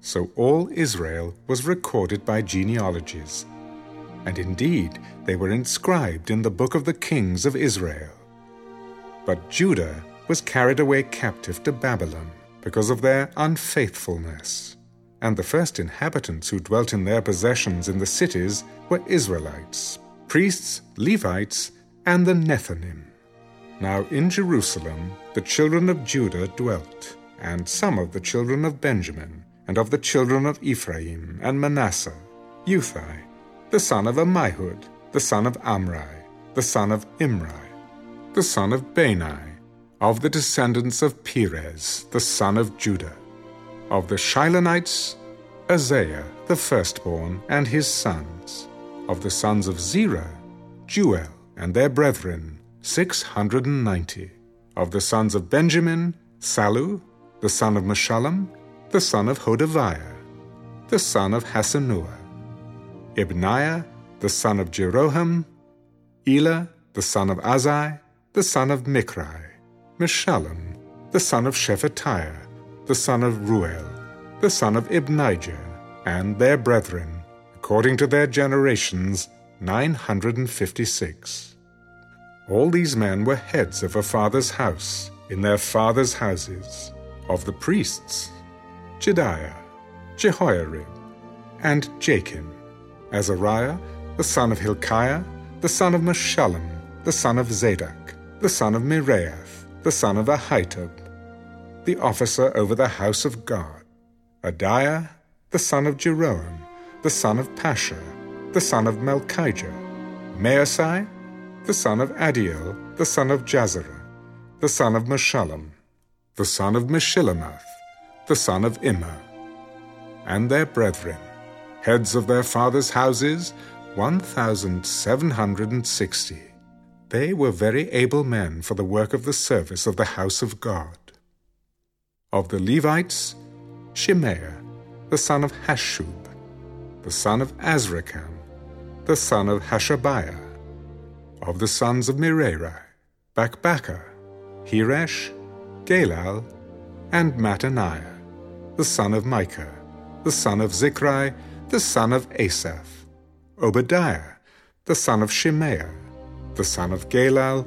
So all Israel was recorded by genealogies, and indeed they were inscribed in the book of the kings of Israel. But Judah was carried away captive to Babylon because of their unfaithfulness. And the first inhabitants who dwelt in their possessions in the cities were Israelites, priests, Levites, and the Nethinim. Now in Jerusalem the children of Judah dwelt, and some of the children of Benjamin, and of the children of Ephraim and Manasseh, Uthai, the son of Ammihud, the son of Omri, the son of Imri, the son of Bani, of the descendants of Perez, the son of Judah. Of the Shilonites, Asaiah, the firstborn, and his sons. Of the sons of Zerah, Jeuel, and their brethren, six hundred and ninety. Of the sons of Benjamin, Sallu, the son of Meshullam, the son of Hodaviah, the son of Hassenuah, Ibneiah, the son of Jeroham, Elah, the son of Azai, the son of Michri, Meshullam, the son of Shephatiah, the son of Reuel, the son of Ibnijah, and their brethren, according to their generations, nine hundred and fifty-six. All these men were heads of a father's house, in their fathers' houses, of the priests, Jedaiah, Jehoiarib, and Jachin, Azariah, the son of Hilkiah, the son of Meshullam, the son of Zadok, the son of Meraioth, the son of Ahitub, the officer over the house of God, Adaiah, the son of Jeroham, the son of Pashhur, the son of Malchijah, Maasai, the son of Adiel, the son of Jahzerah, the son of Meshullam, the son of Meshillemith, the son of Immer, and their brethren, heads of their fathers' houses, one thousand seven hundred and sixty. They were very able men for the work of the service of the house of God. Of the Levites, Shemaiah, the son of Hasshub, the son of Azrikam, the son of Hashabiah. Of the sons of Merari, Bakbakkar, Heresh, Galal, and Mattaniah, the son of Micah, the son of Zichri, the son of Asaph, Obadiah, the son of Shemaiah, the son of Galal,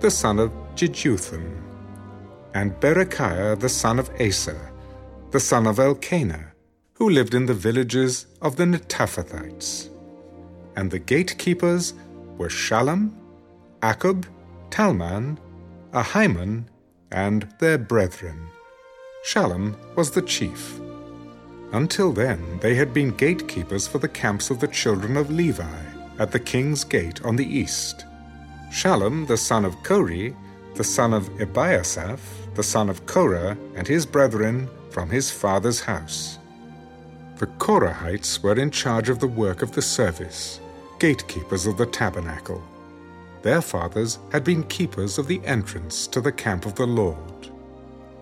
the son of Jeduthun, and Berechiah, the son of Asa, the son of Elkanah, who lived in the villages of the Netophathites. And the gatekeepers were Shallum, Akkub, Talmon, Ahiman, and their brethren. Shallum was the chief. Until then, they had been gatekeepers for the camps of the children of Levi at the king's gate on the east. Shallum, the son of Kore, the son of Ebiasaph, the son of Korah, and his brethren from his father's house. The Korahites were in charge of the work of the service, gatekeepers of the tabernacle. Their fathers had been keepers of the entrance to the camp of the Lord.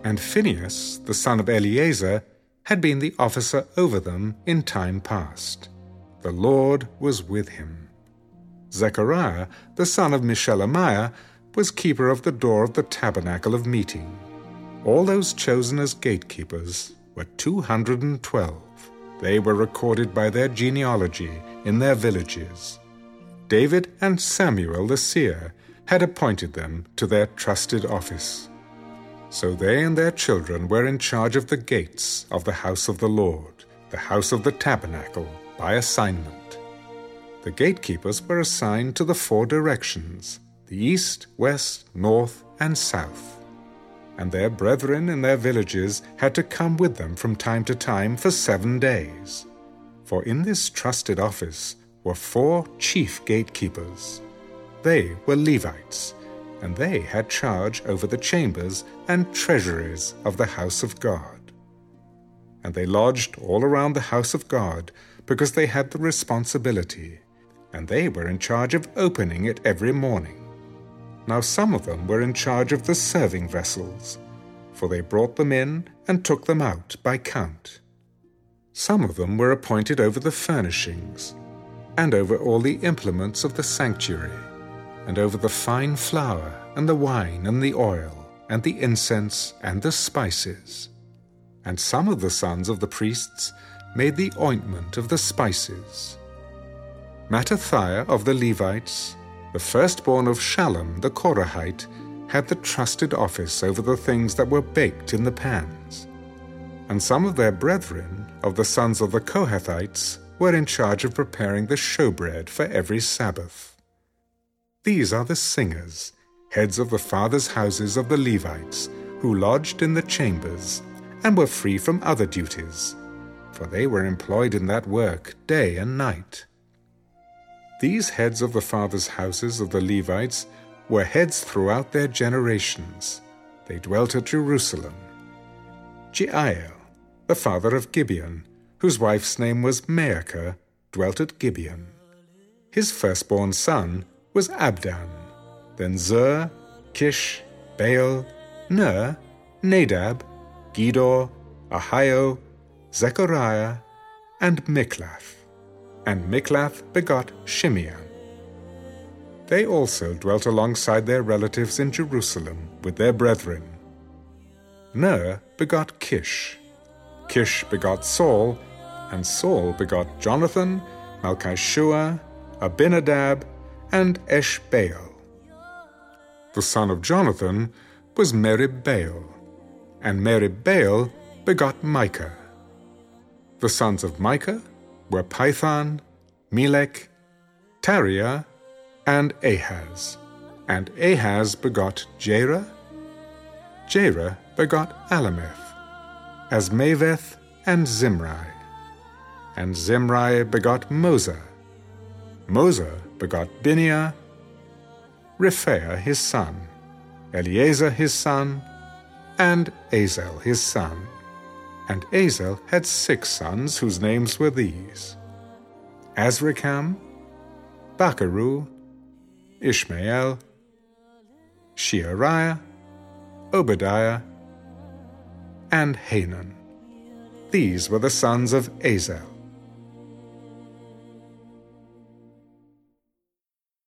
And Phinehas, the son of Eleazar, had been the officer over them in time past. The Lord was with him. Zechariah, the son of Meshelemiah, was keeper of the door of the tabernacle of meeting. All those chosen as gatekeepers were 212. They were recorded by their genealogy in their villages. David and Samuel the seer had appointed them to their trusted office. So they and their children were in charge of the gates of the house of the Lord, the house of the tabernacle, by assignment. The gatekeepers were assigned to the four directions the east, west, north, and south. And their brethren in their villages had to come with them from time to time for seven days. For in this trusted office were four chief gatekeepers. They were Levites, and they had charge over the chambers and treasuries of the house of God. And they lodged all around the house of God because they had the responsibility, and they were in charge of opening it every morning. Now some of them were in charge of the serving vessels, for they brought them in and took them out by count. Some of them were appointed over the furnishings, and over all the implements of the sanctuary, and over the fine flour, and the wine, and the oil, and the incense, and the spices. and some of the sons of the priests made the ointment of the spices. Mattithiah of the Levites, the firstborn of Shallum the Korahite, had the trusted office over the things that were baked in the pans. And some of their brethren, of the sons of the Kohathites, were in charge of preparing the showbread for every Sabbath. These are the singers, heads of the fathers' houses of the Levites, who lodged in the chambers and were free from other duties, for they were employed in that work day and night. These heads of the fathers' houses of the Levites were heads throughout their generations. They dwelt at Jerusalem. Jeiel, the father of Gibeon, whose wife's name was Maacah, dwelt at Gibeon. His firstborn son was Abdon, then Zur, Kish, Baal, Ner, Nadab, Gedor, Ahio, Zechariah, and Mikloth. And Mikloth begot Shimeam. They also dwelt alongside their relatives in Jerusalem with their brethren. Ner begot Kish. Kish begot Saul, and Saul begot Jonathan, Malchishua, Abinadab, and Eshbaal. The son of Jonathan was Merib-Baal, and Merib-Baal begot Micah. The sons of Micah were Pithon, Melech, Tahrea, and Ahaz. And Ahaz begot Jarah. Jarah begot Alemeth, Azmaveth, and Zimri. And Zimri begot Moza. Moza begot Binea, Rephaiah his son, Eleasah his son, and Azel his son. And Azel had six sons whose names were these Azrikam, Bocheru, Ishmael, Sheariah, Obadiah, and Hanan. These were the sons of Azel.